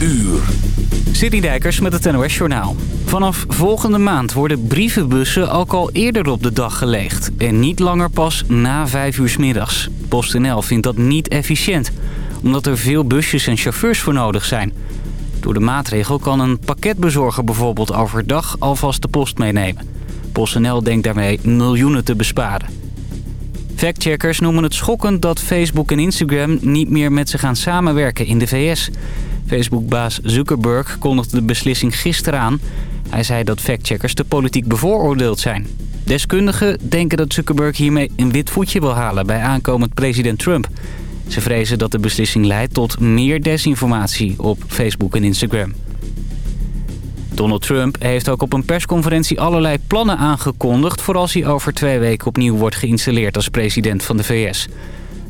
uur. Citydijkers met het NOS Journaal. Vanaf volgende maand worden brievenbussen ook al eerder op de dag geleegd. En niet langer pas na 5 uur s middags. PostNL vindt dat niet efficiënt. Omdat er veel busjes en chauffeurs voor nodig zijn. Door de maatregel kan een pakketbezorger bijvoorbeeld overdag alvast de post meenemen. PostNL denkt daarmee miljoenen te besparen. Factcheckers noemen het schokkend dat Facebook en Instagram niet meer met ze gaan samenwerken in de VS. Facebook-baas Zuckerberg kondigde de beslissing gisteren aan. Hij zei dat factcheckers te politiek bevooroordeeld zijn. Deskundigen denken dat Zuckerberg hiermee een wit voetje wil halen bij aankomend president Trump. Ze vrezen dat de beslissing leidt tot meer desinformatie op Facebook en Instagram. Donald Trump heeft ook op een persconferentie allerlei plannen aangekondigd... voor als hij over twee weken opnieuw wordt geïnstalleerd als president van de VS.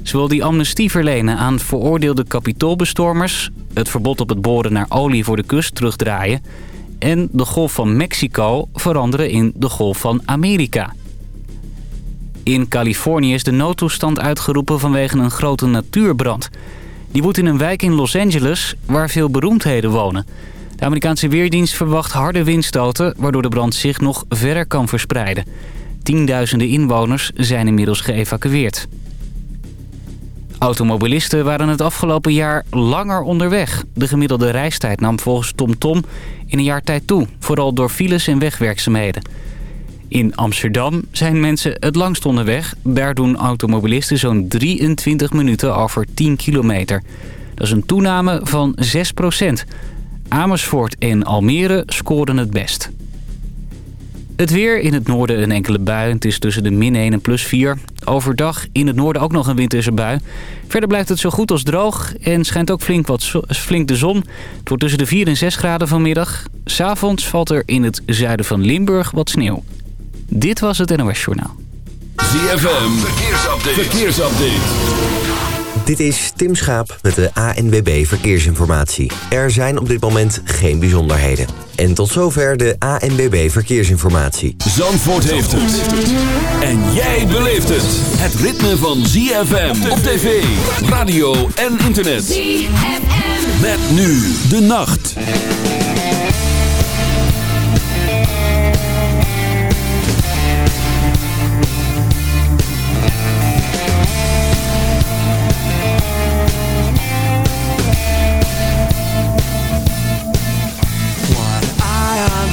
Zo wil die amnestie verlenen aan veroordeelde kapitoolbestormers... het verbod op het boren naar olie voor de kust terugdraaien... en de Golf van Mexico veranderen in de Golf van Amerika. In Californië is de noodtoestand uitgeroepen vanwege een grote natuurbrand. Die woedt in een wijk in Los Angeles waar veel beroemdheden wonen... De Amerikaanse Weerdienst verwacht harde windstoten... waardoor de brand zich nog verder kan verspreiden. Tienduizenden inwoners zijn inmiddels geëvacueerd. Automobilisten waren het afgelopen jaar langer onderweg. De gemiddelde reistijd nam volgens TomTom in een jaar tijd toe. Vooral door files en wegwerkzaamheden. In Amsterdam zijn mensen het langst onderweg. Daar doen automobilisten zo'n 23 minuten over 10 kilometer. Dat is een toename van 6 procent. Amersfoort en Almere scoren het best. Het weer in het noorden een enkele bui. Het is tussen de min 1 en plus 4. Overdag in het noorden ook nog een winterse bui. Verder blijft het zo goed als droog en schijnt ook flink, wat, flink de zon. Het wordt tussen de 4 en 6 graden vanmiddag. S'avonds valt er in het zuiden van Limburg wat sneeuw. Dit was het NOS Journaal. ZFM, verkeersupdate. verkeersupdate. Dit is Tim Schaap met de ANWB Verkeersinformatie. Er zijn op dit moment geen bijzonderheden. En tot zover de ANWB Verkeersinformatie. Zandvoort heeft het. En jij beleeft het. Het ritme van ZFM op tv, radio en internet. ZFM. Met nu de nacht.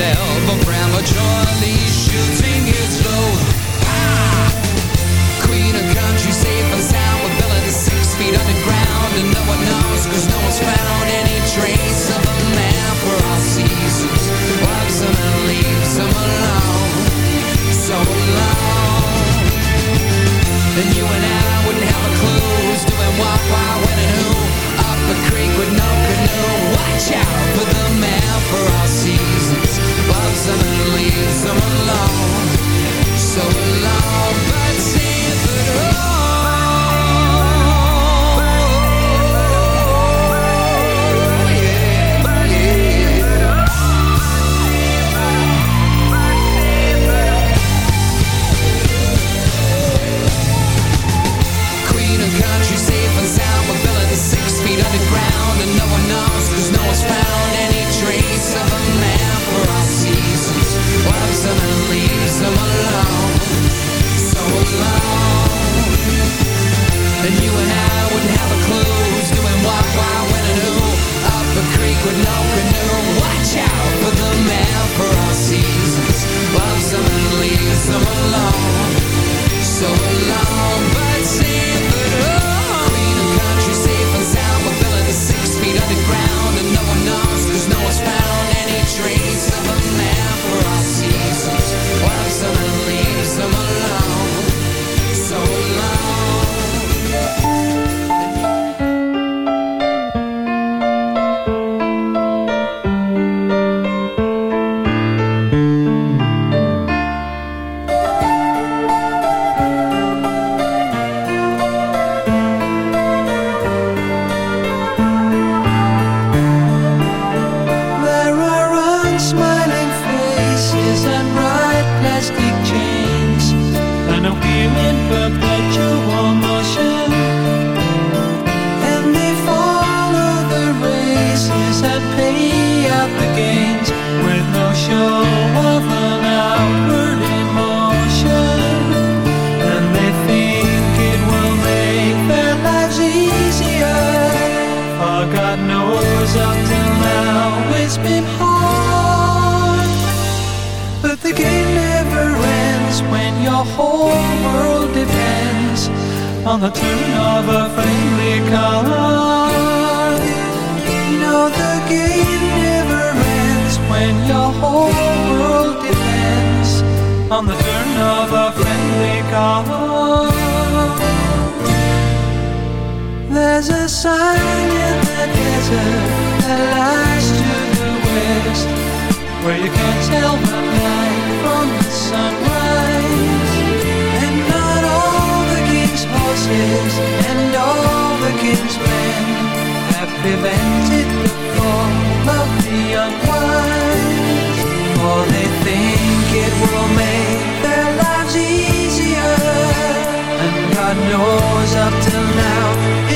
never prematurely shooting his load. Queen of country, safe and sound with villains six feet underground. And no one knows, cause no one's found any trace of a man for all seasons. Loves him and leaves him alone. So alone. And you and I wouldn't have a clue who's doing what, why, when, and who. A creek with no canoe. Watch out for the man for all seasons. Loves them and leaves them alone. So alone, but safe at home. sign in the desert that lies to the west Where you can't tell the night from the sunrise. And not all the king's horses and all the king's men Have prevented the fall of the unwise For they think it will make their lives easier. And God knows up till now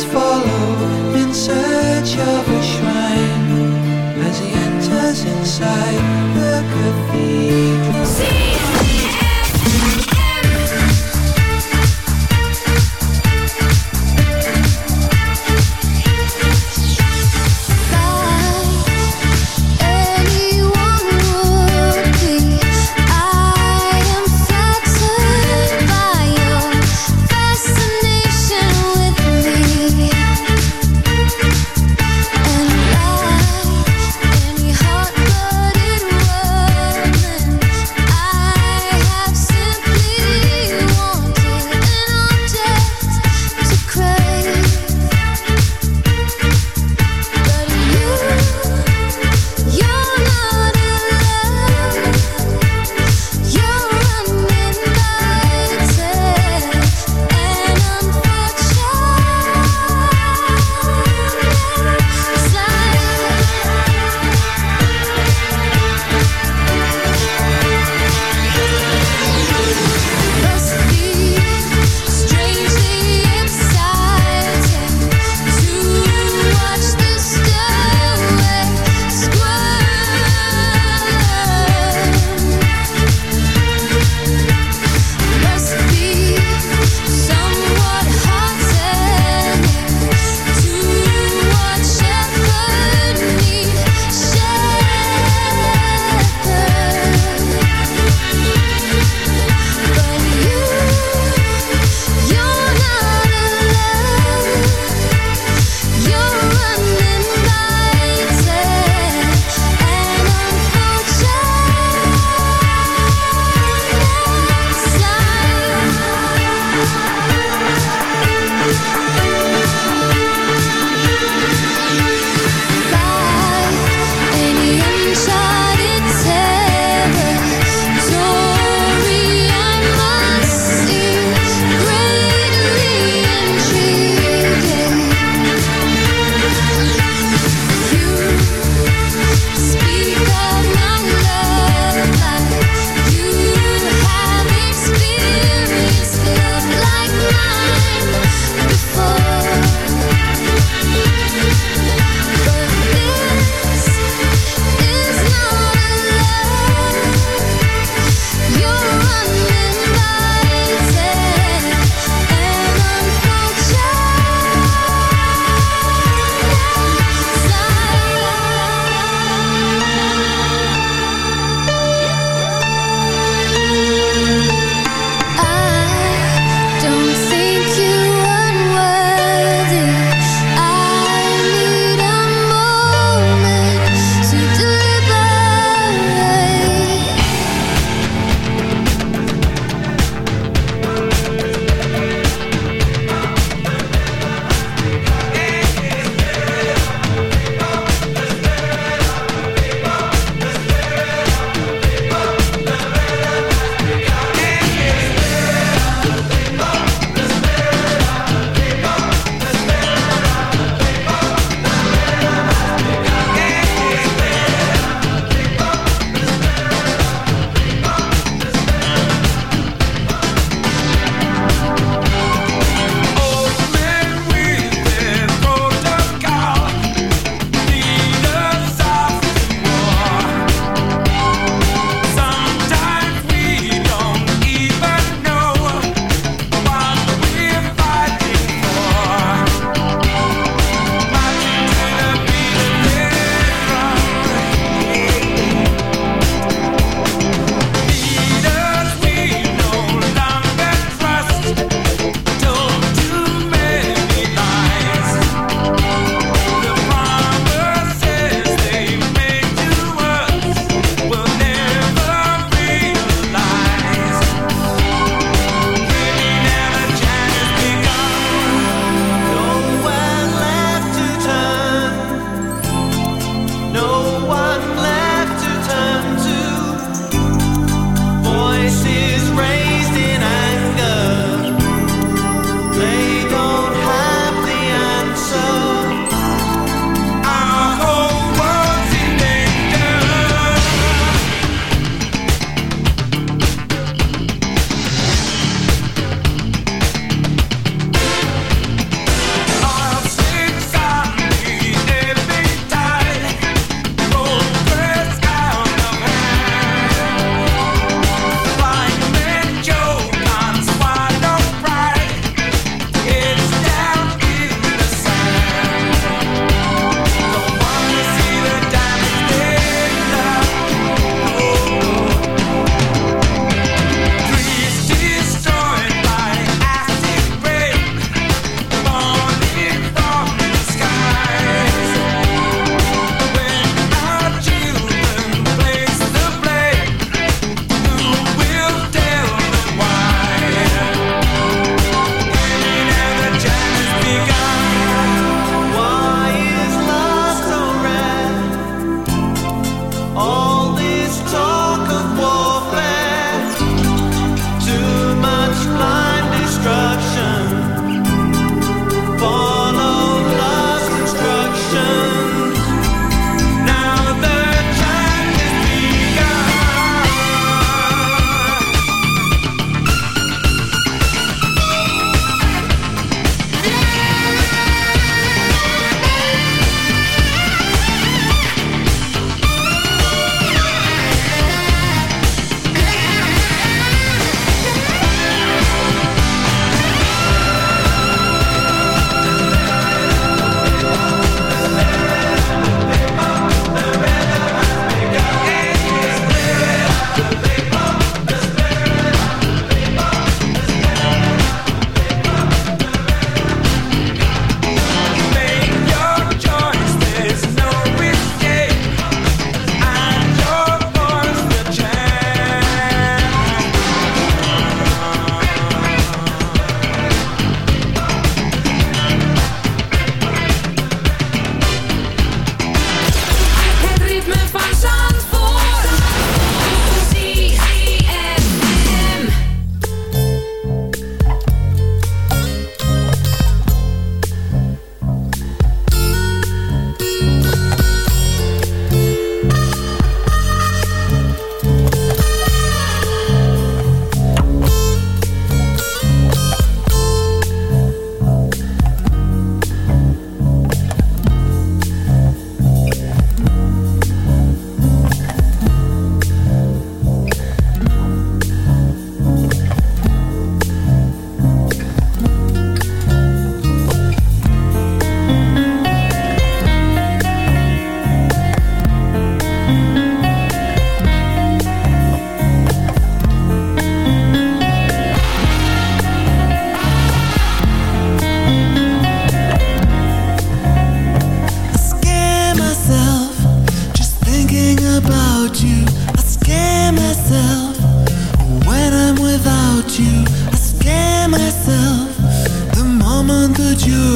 eyes follow in search of a shrine as he enters inside.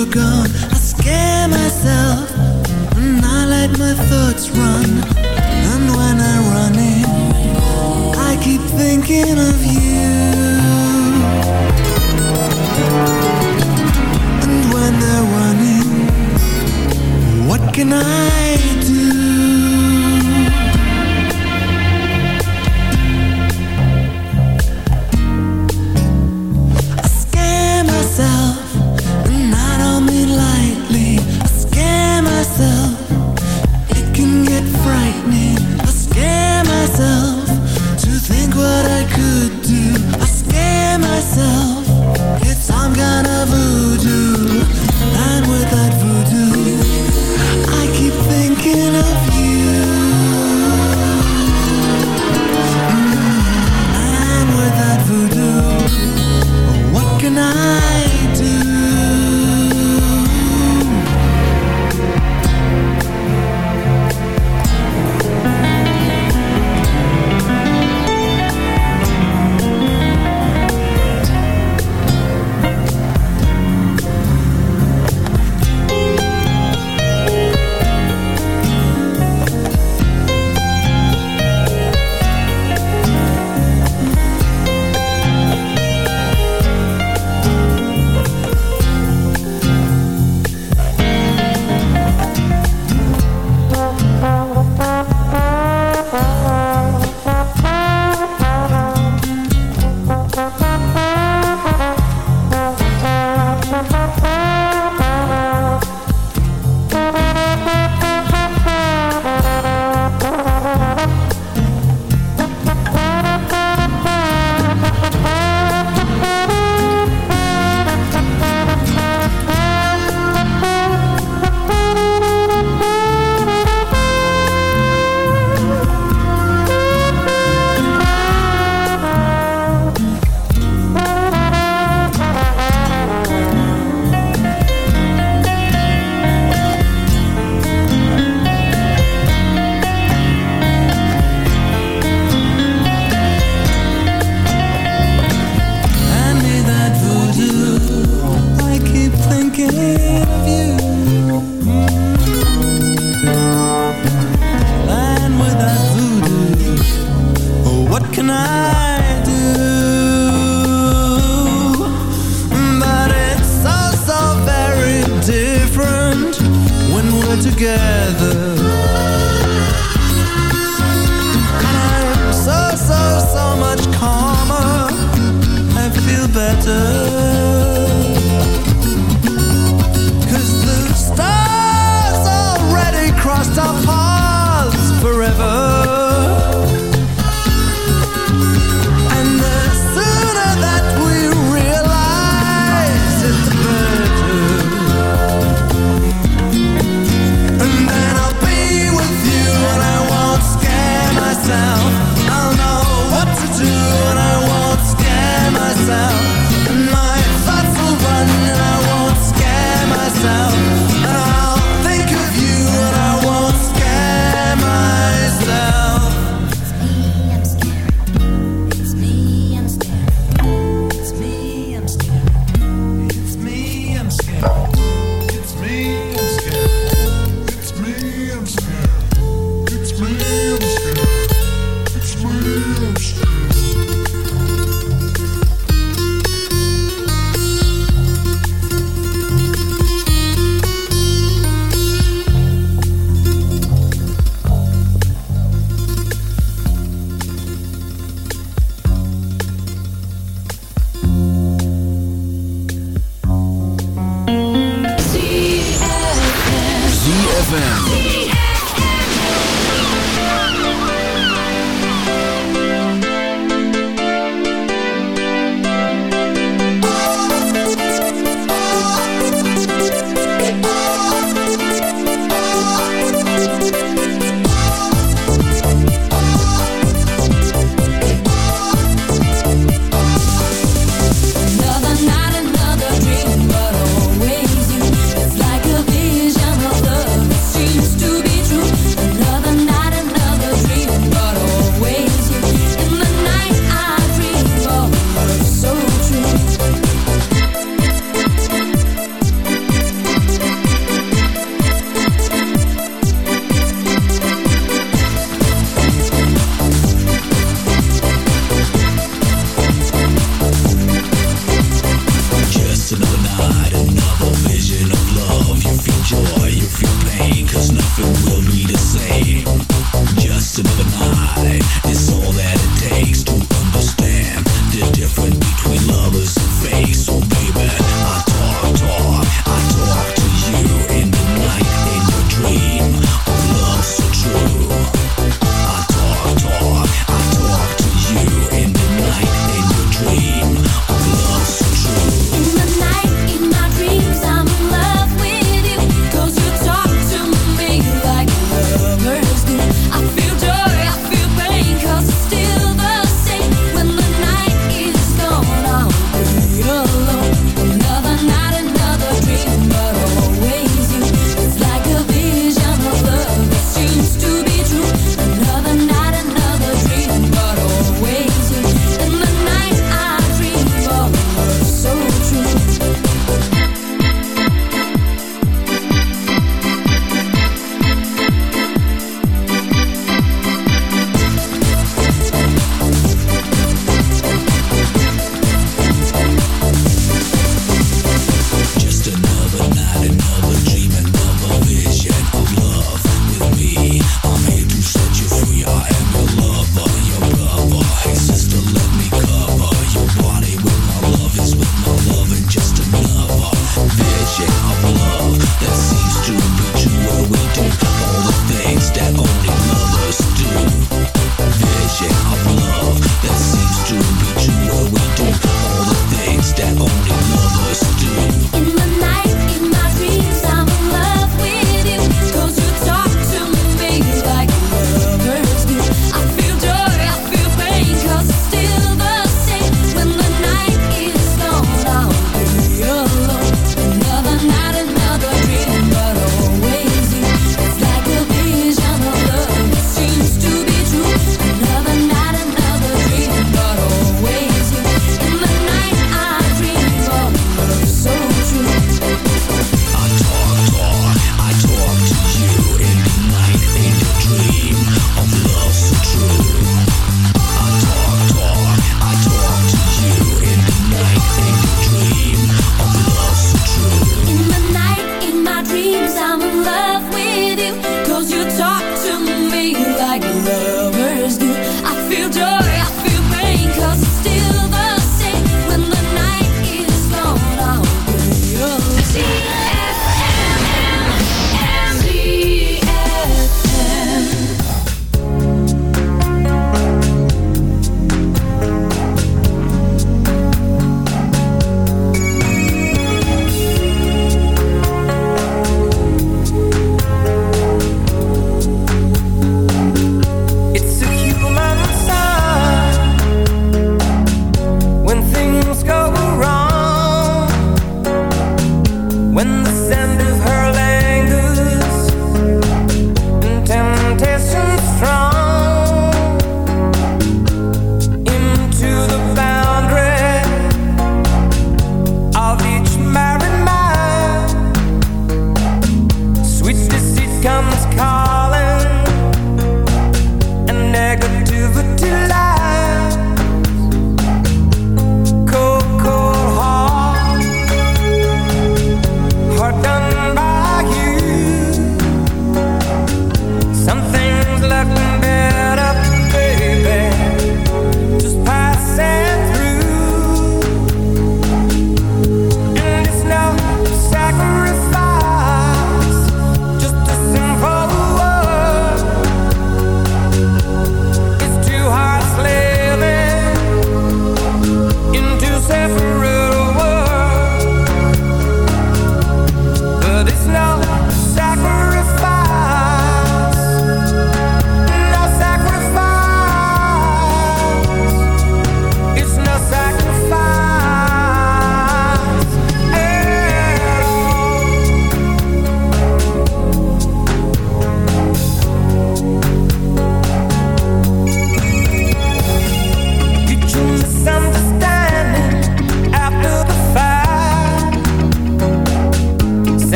were gone. I scare myself. And I let my thoughts run. And when I run in I keep thinking of you. And when they're running What can I do?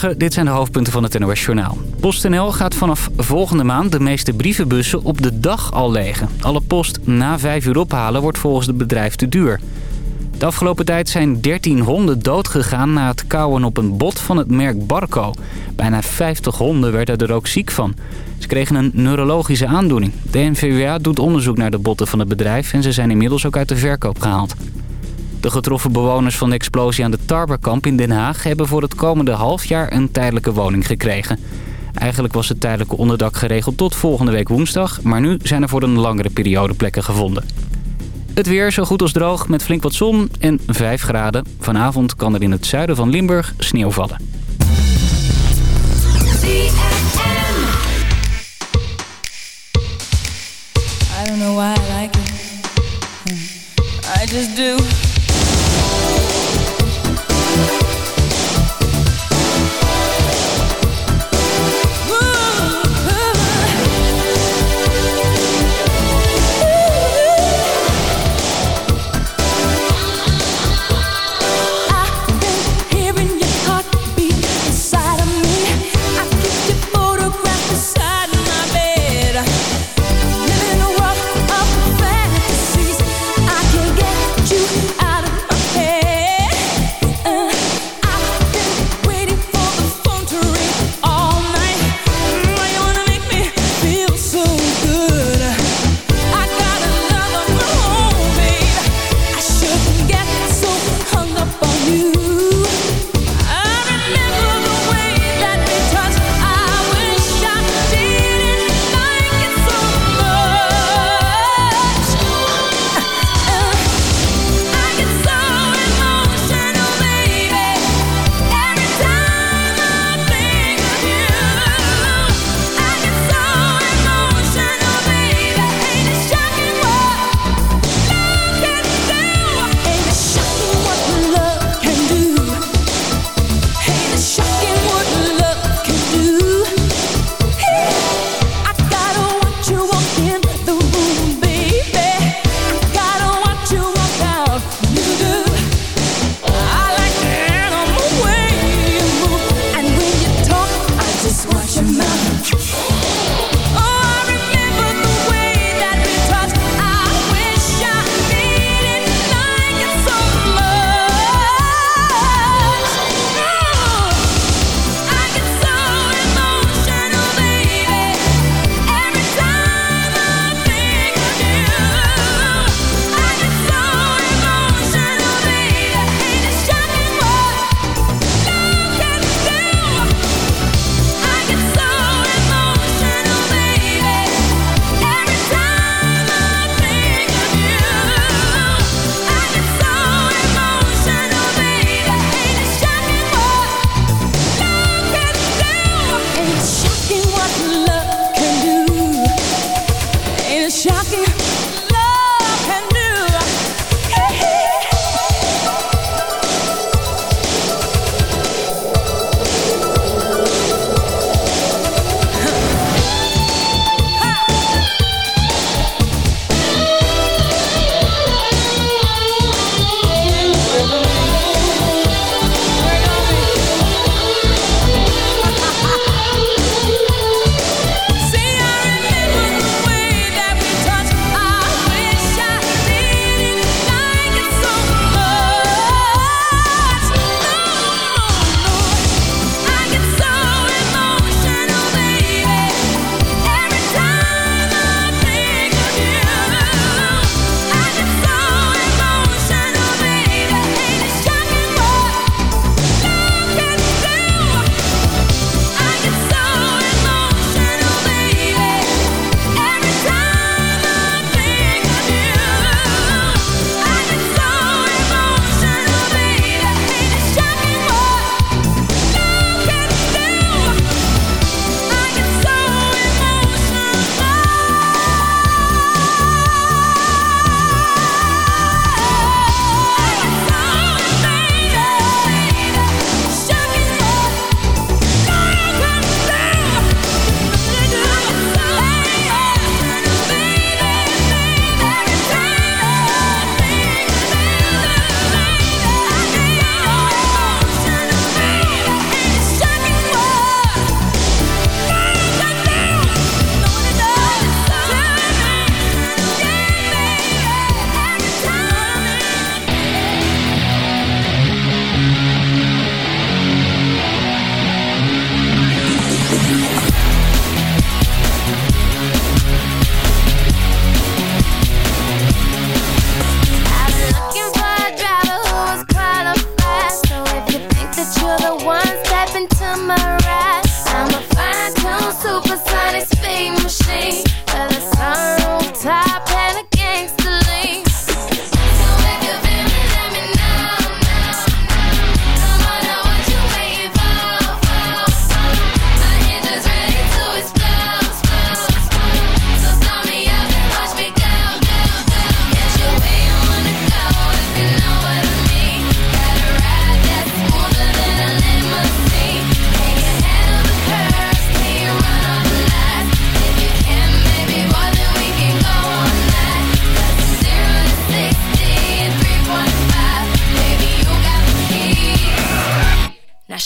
Dit zijn de hoofdpunten van het NOS Journaal. PostNL gaat vanaf volgende maand de meeste brievenbussen op de dag al legen. Alle post na 5 uur ophalen wordt volgens het bedrijf te duur. De afgelopen tijd zijn 13 honden doodgegaan na het kauwen op een bot van het merk Barco. Bijna 50 honden werden er ook ziek van. Ze kregen een neurologische aandoening. De NVWA doet onderzoek naar de botten van het bedrijf en ze zijn inmiddels ook uit de verkoop gehaald. De getroffen bewoners van de explosie aan de Tarberkamp in Den Haag... hebben voor het komende half jaar een tijdelijke woning gekregen. Eigenlijk was het tijdelijke onderdak geregeld tot volgende week woensdag... maar nu zijn er voor een langere periode plekken gevonden. Het weer zo goed als droog met flink wat zon en 5 graden. Vanavond kan er in het zuiden van Limburg sneeuw vallen. I don't know why I like it. I just do.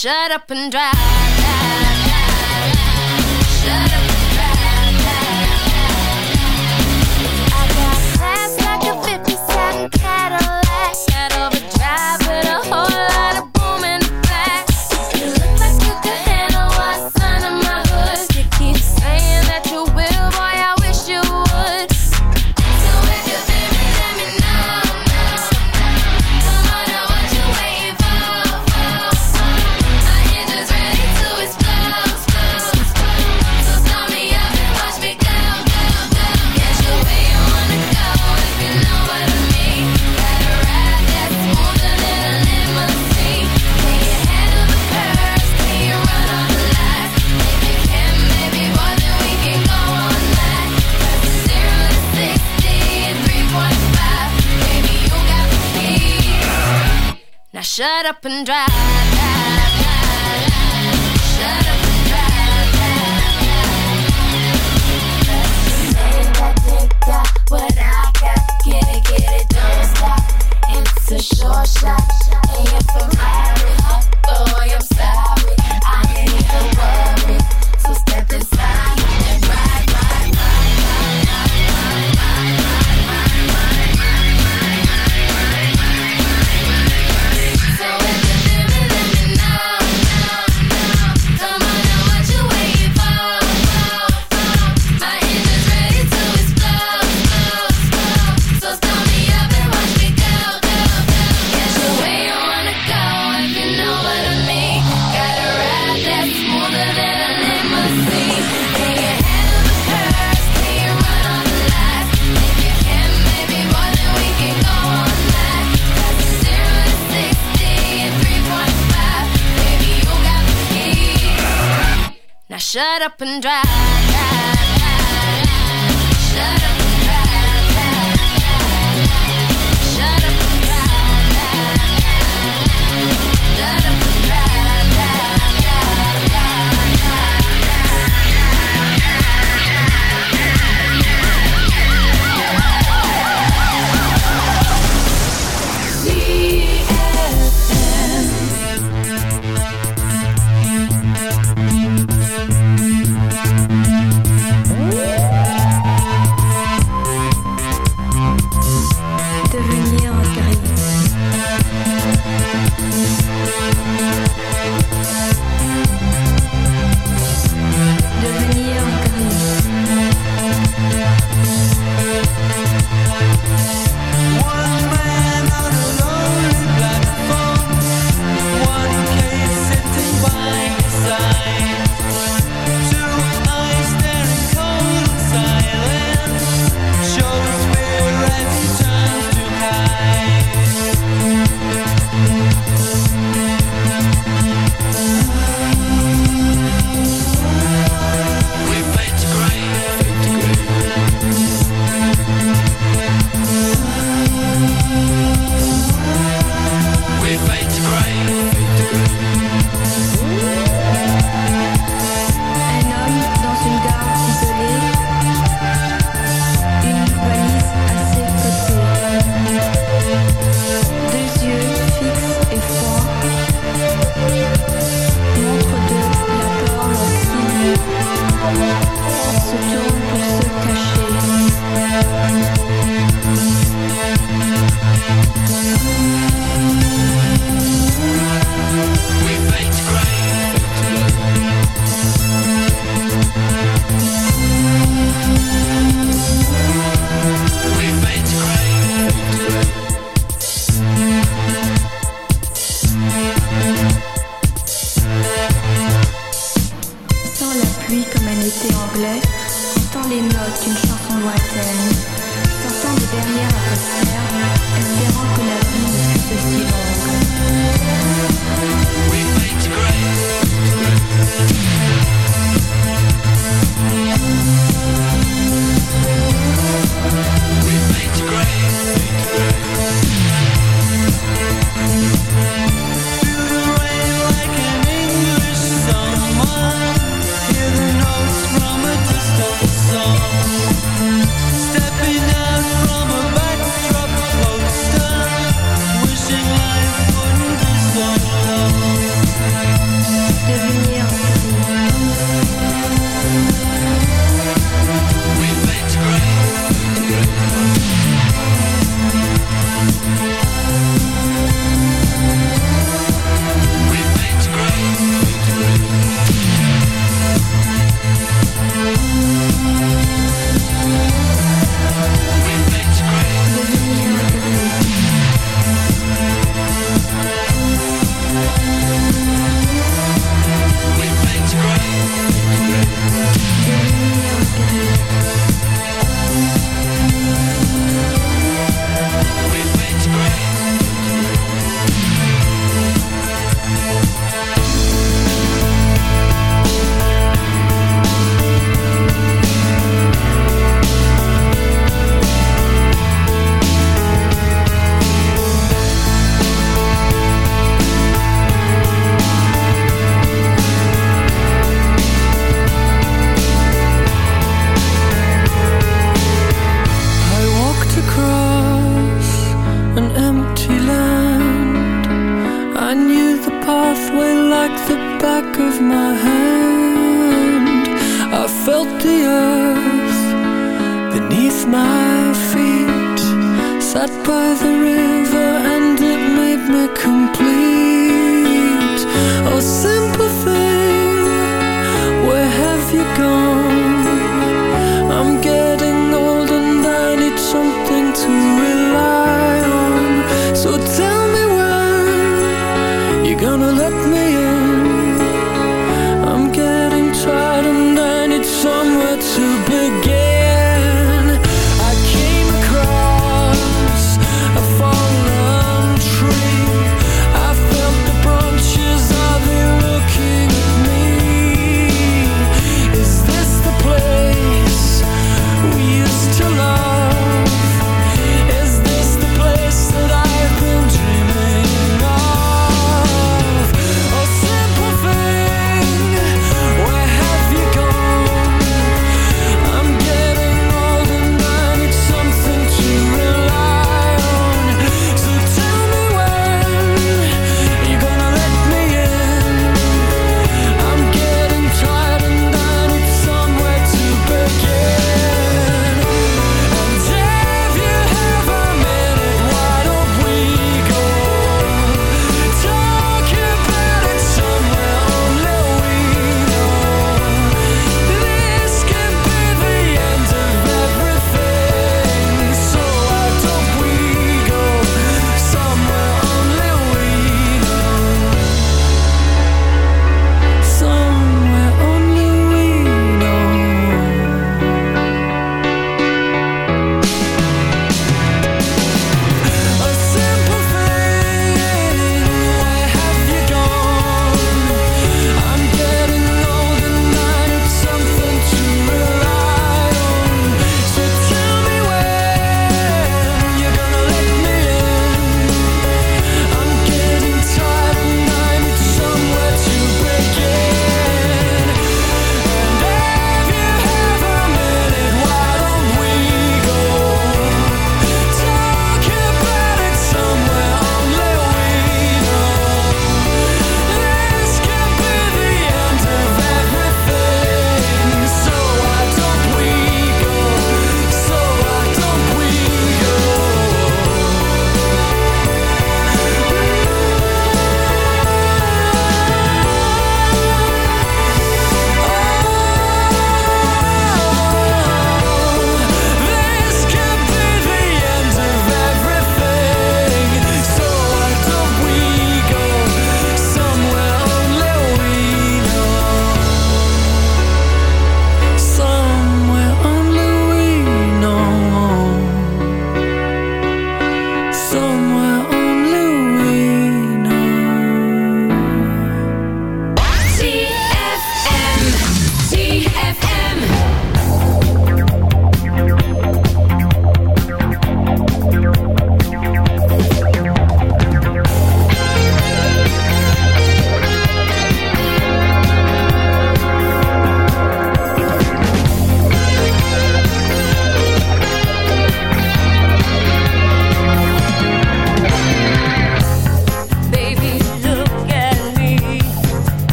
Shut up and drive. up and dry.